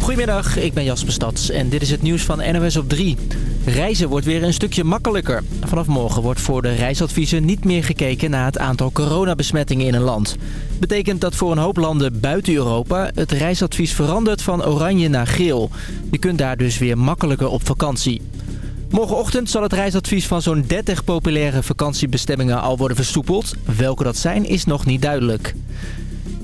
Goedemiddag, ik ben Jasper Stads en dit is het nieuws van NOS op 3. Reizen wordt weer een stukje makkelijker. Vanaf morgen wordt voor de reisadviezen niet meer gekeken naar het aantal coronabesmettingen in een land. Betekent dat voor een hoop landen buiten Europa het reisadvies verandert van oranje naar geel. Je kunt daar dus weer makkelijker op vakantie. Morgenochtend zal het reisadvies van zo'n 30 populaire vakantiebestemmingen al worden versoepeld. Welke dat zijn is nog niet duidelijk.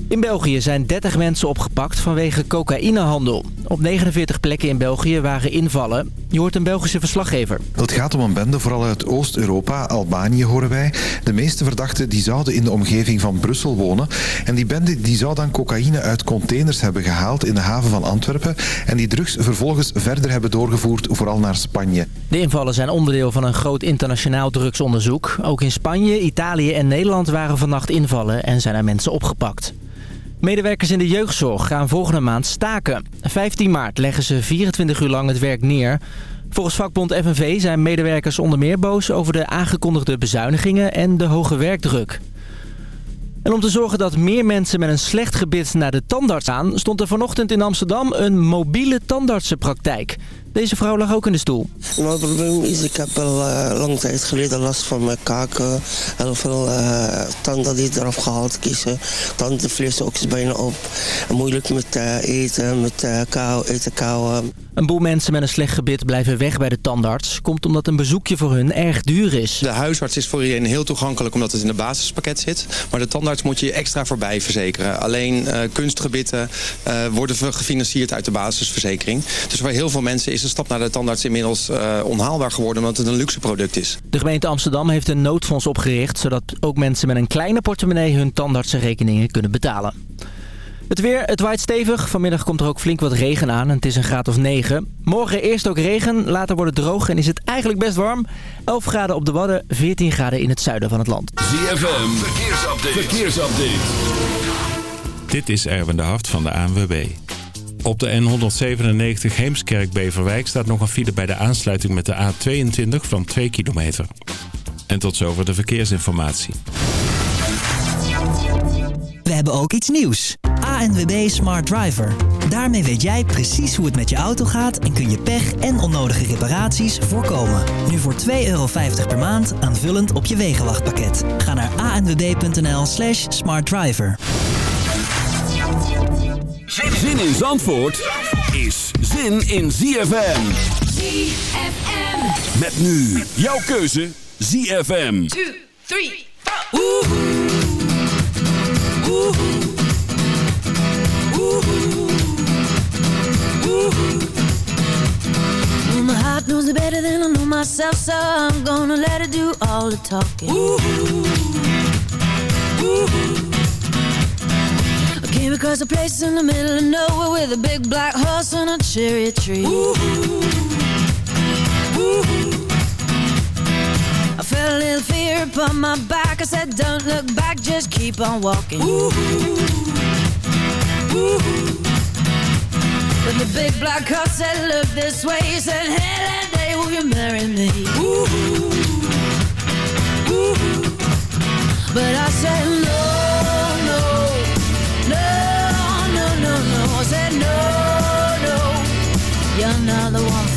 In België zijn 30 mensen opgepakt vanwege cocaïnehandel. Op 49 plekken in België waren invallen. Je hoort een Belgische verslaggever. Het gaat om een bende, vooral uit Oost-Europa, Albanië horen wij. De meeste verdachten die zouden in de omgeving van Brussel wonen. En die bende die zou dan cocaïne uit containers hebben gehaald in de haven van Antwerpen. En die drugs vervolgens verder hebben doorgevoerd, vooral naar Spanje. De invallen zijn onderdeel van een groot internationaal drugsonderzoek. Ook in Spanje, Italië en Nederland waren vannacht invallen en zijn er mensen opgepakt. Medewerkers in de jeugdzorg gaan volgende maand staken. 15 maart leggen ze 24 uur lang het werk neer. Volgens vakbond FNV zijn medewerkers onder meer boos over de aangekondigde bezuinigingen en de hoge werkdruk. En om te zorgen dat meer mensen met een slecht gebit naar de tandarts gaan... stond er vanochtend in Amsterdam een mobiele tandartsenpraktijk. Deze vrouw lag ook in de stoel. Mijn probleem is, ik heb al uh, lang tijd geleden last van mijn kaken. Heel veel uh, tanden die eraf gehaald kiezen. Tandenvlees ook is bijna op. Moeilijk met uh, eten, met kou, eten kauwen. Een boel mensen met een slecht gebit blijven weg bij de tandarts. Komt omdat een bezoekje voor hun erg duur is. De huisarts is voor iedereen heel toegankelijk omdat het in het basispakket zit. Maar de tandarts moet je extra voorbij verzekeren. Alleen kunstgebitten worden gefinancierd uit de basisverzekering. Dus voor heel veel mensen is de stap naar de tandarts inmiddels uh, onhaalbaar geworden omdat het een luxe product is. De gemeente Amsterdam heeft een noodfonds opgericht zodat ook mensen met een kleine portemonnee hun tandartsenrekeningen kunnen betalen. Het weer, het waait stevig. Vanmiddag komt er ook flink wat regen aan en het is een graad of 9. Morgen eerst ook regen, later wordt het droog en is het eigenlijk best warm. 11 graden op de Wadden, 14 graden in het zuiden van het land. ZFM, verkeersupdate. verkeersupdate. Dit is Erwin de Hart van de ANWB. Op de N197 Heemskerk-Beverwijk staat nog een file bij de aansluiting met de A22 van 2 kilometer. En tot zover de verkeersinformatie. We hebben ook iets nieuws. ANWB Smart Driver. Daarmee weet jij precies hoe het met je auto gaat en kun je pech en onnodige reparaties voorkomen. Nu voor 2,50 euro per maand aanvullend op je wegenwachtpakket. Ga naar anwb.nl slash smartdriver. Zin in Zandvoort is zin in ZFM. ZFM. Met nu jouw keuze ZFM. 2, 3, 4. Talking. Ooh. Ooh. My heart knows better than I know myself, so I'm gonna let it do all the talking. I came across a place in the middle of nowhere with a big black horse and a cherry tree. Ooh. Ooh. I felt a little fear upon my back. I said, Don't look back, just keep on walking. Ooh. Ooh. But the big black horse said, Look this way. He said, Hey, that day, will you marry me? Ooh. Ooh. But I said, No. No, no, no, no, no. I said no, no, you're not the one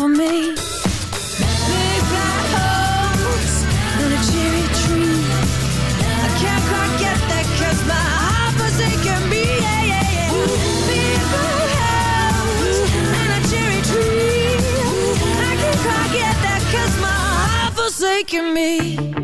for me. Forsaken me.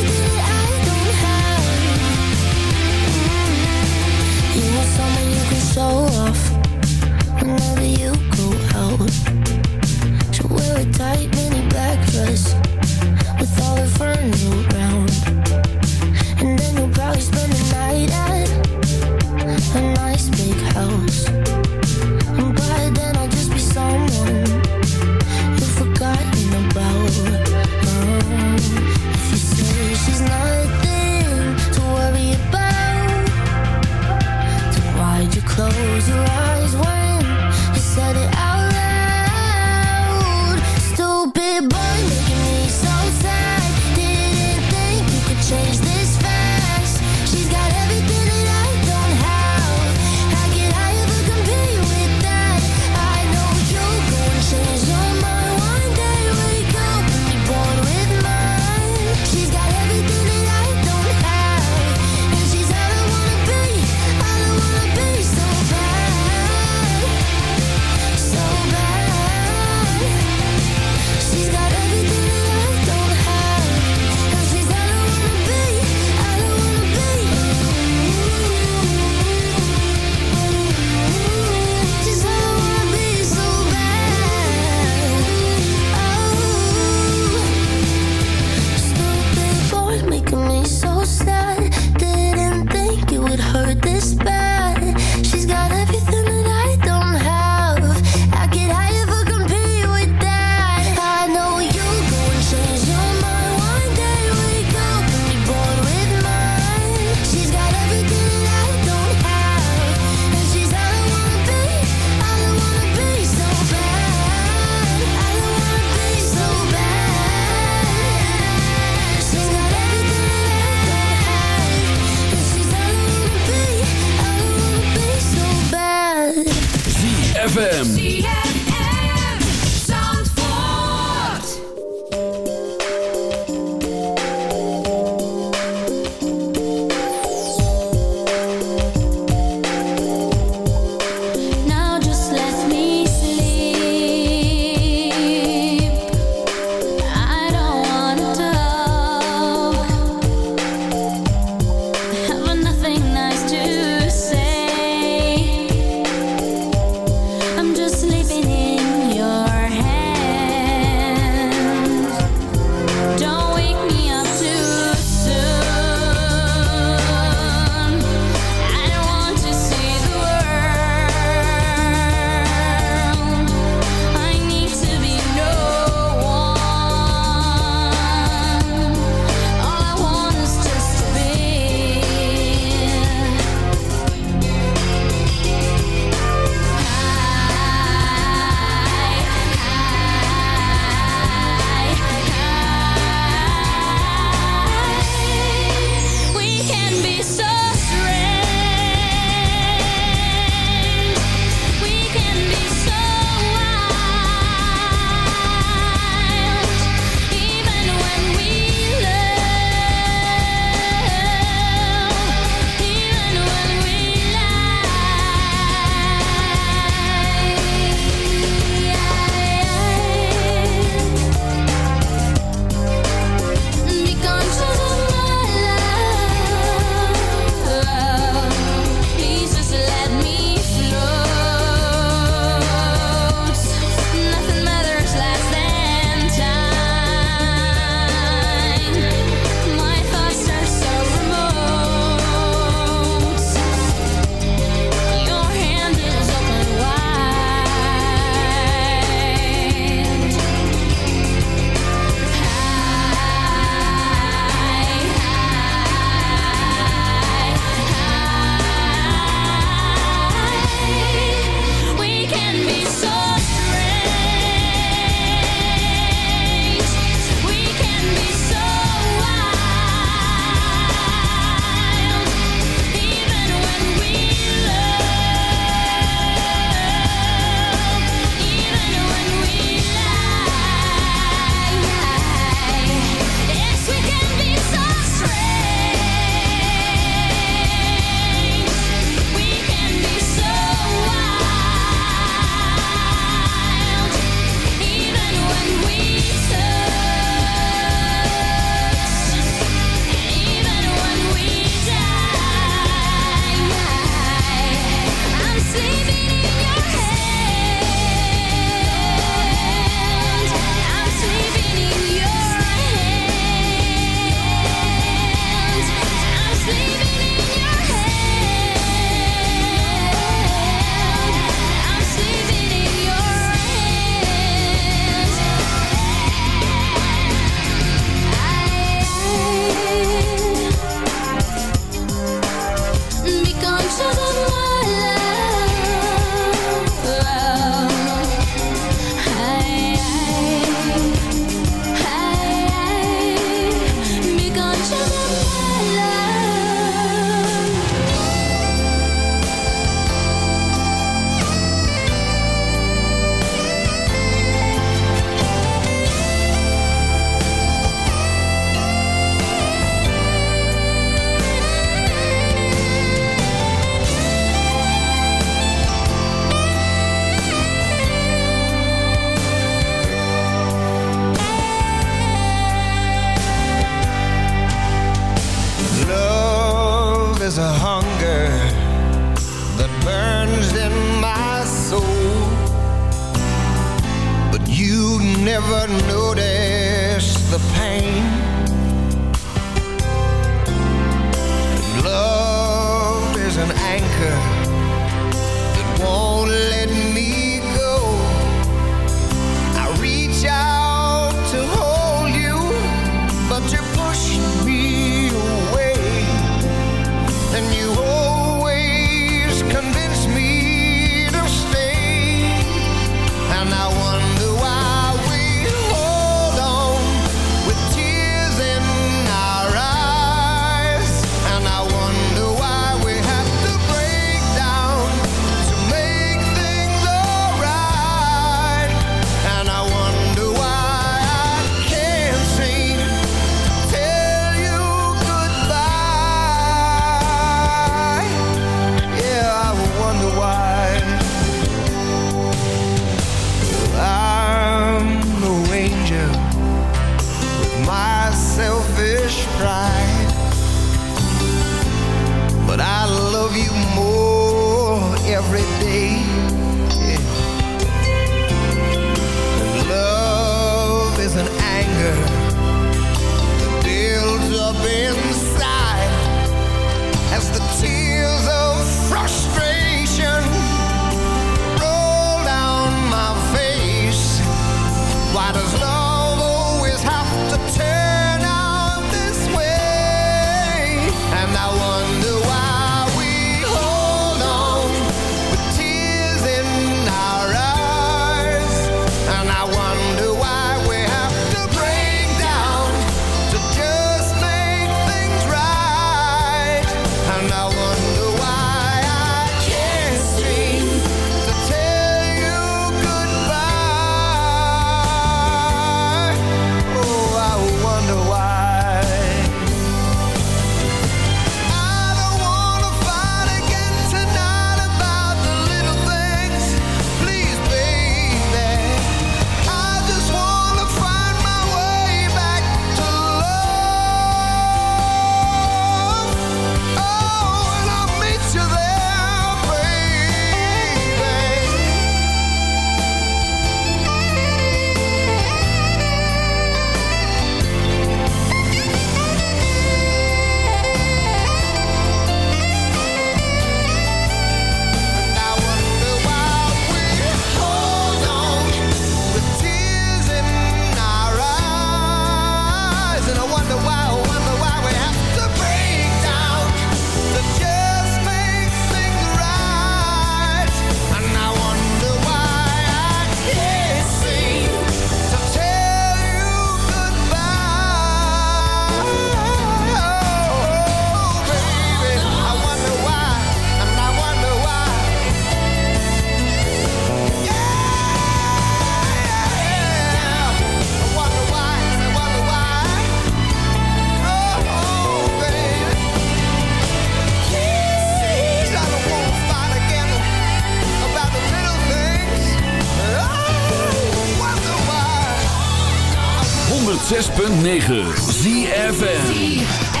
106.9 ZFN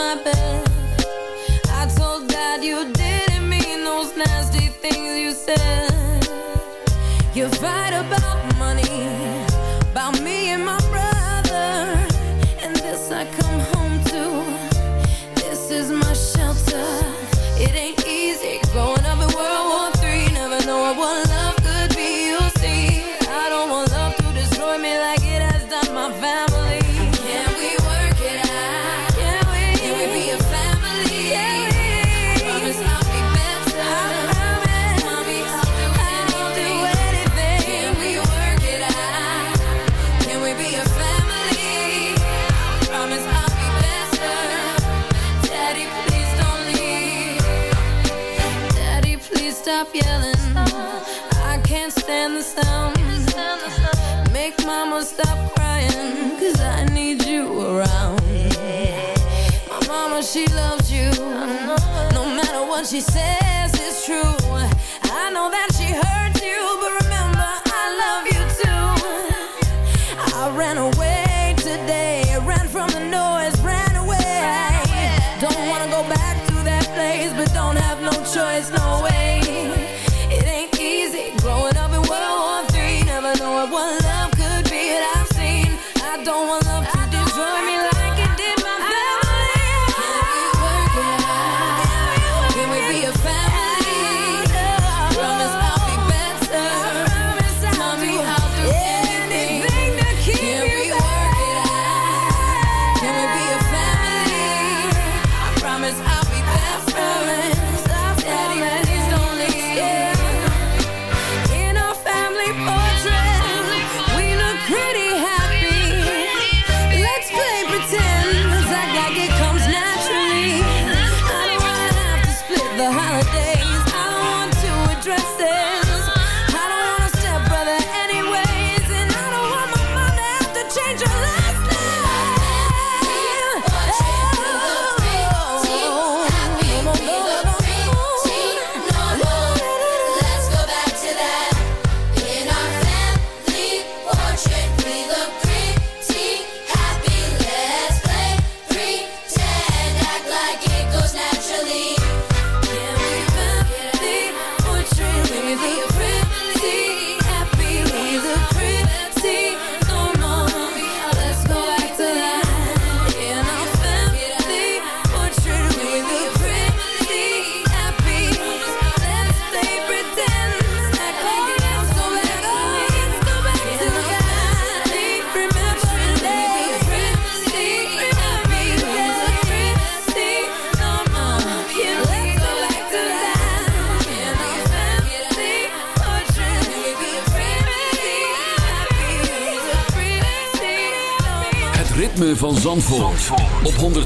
my bed. I told God you didn't mean those nasty things you said. You fight about and the sound. Make mama stop crying, cause I need you around. My mama, she loves you. No matter what she says, it's true. I know that she hurts you, but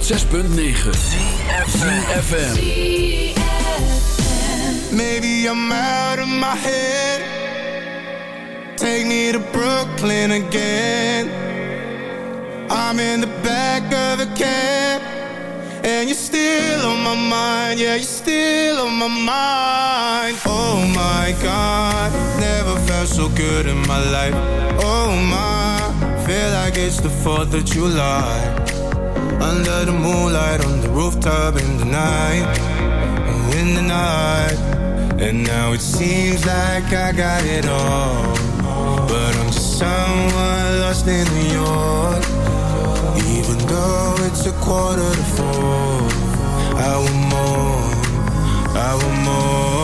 106.9 FM. Maybe I'm out of my head. Take me to Brooklyn again. I'm in the back of a cab. And you're still on my mind. Yeah, you're still on my mind. Oh my God Never felt so good in my life. Oh my Feel like it's the 4th of July Under the moonlight, on the rooftop in the night. In the night. And now it seems like I got it all. But I'm just someone lost in New York. Even though it's a quarter to four. I want more, I want more.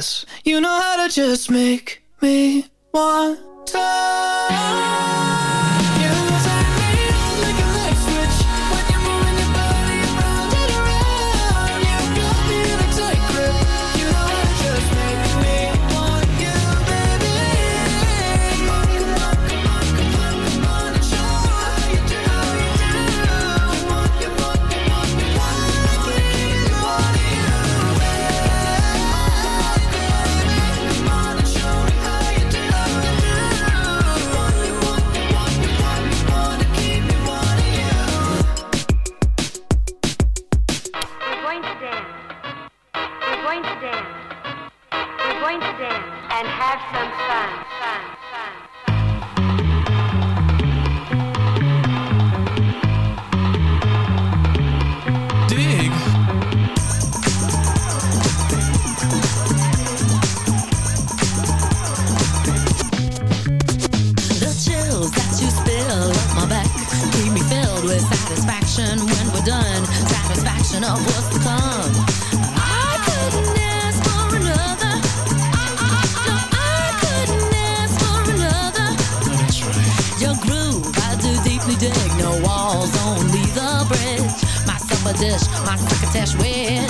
this. You know how to just make dig. No walls, only the bridge. My supper dish, my crocketesh wedge.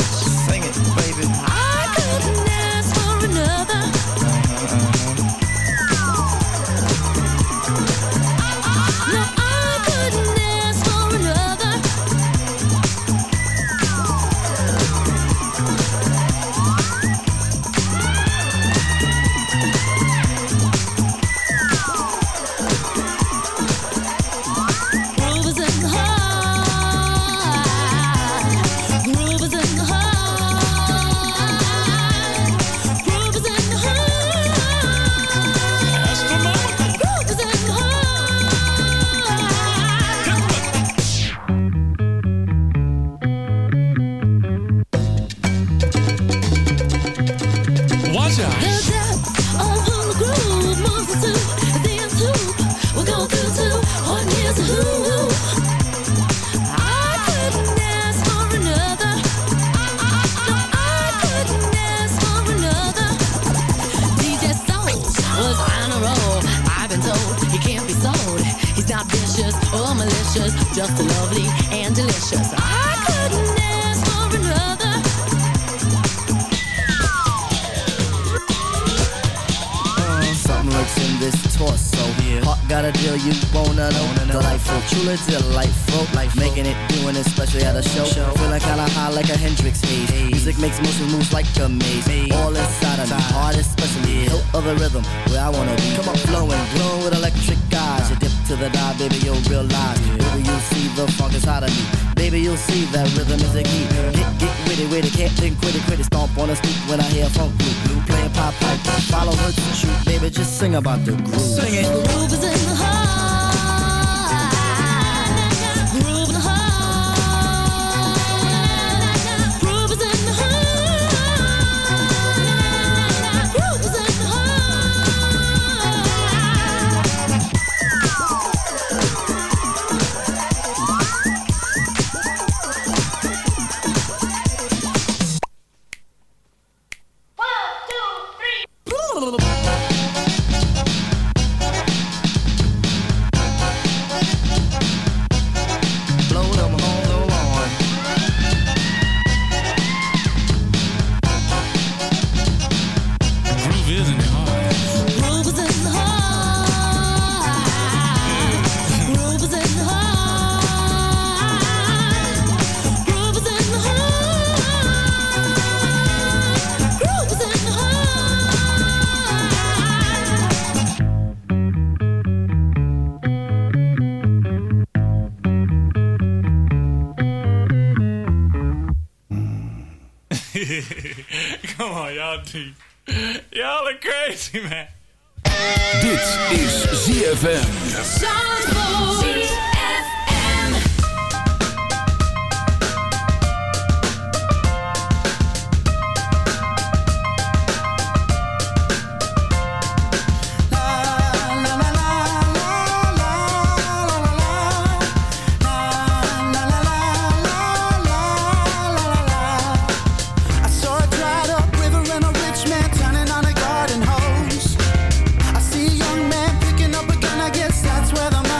quitty quitty stomp on the street when I hear a funk blue blue playing pop pipe. Follow her to shoot, baby, just sing about the groove. Sing it. The groove is in the heart. the más.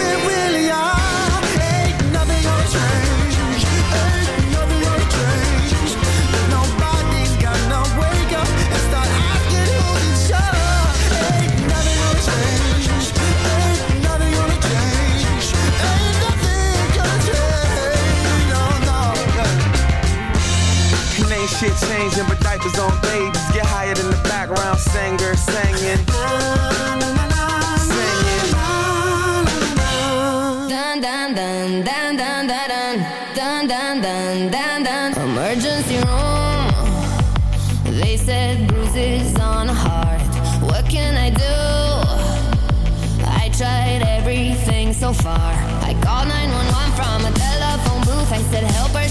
shit changing, but diapers on babies get higher than the background singer singing. Dun dun dun dun dun dun dun dun dun dun dun Emergency room. They said bruises on a heart. What can I do? I tried everything so far. I called 911 from a telephone booth. I said, Help her,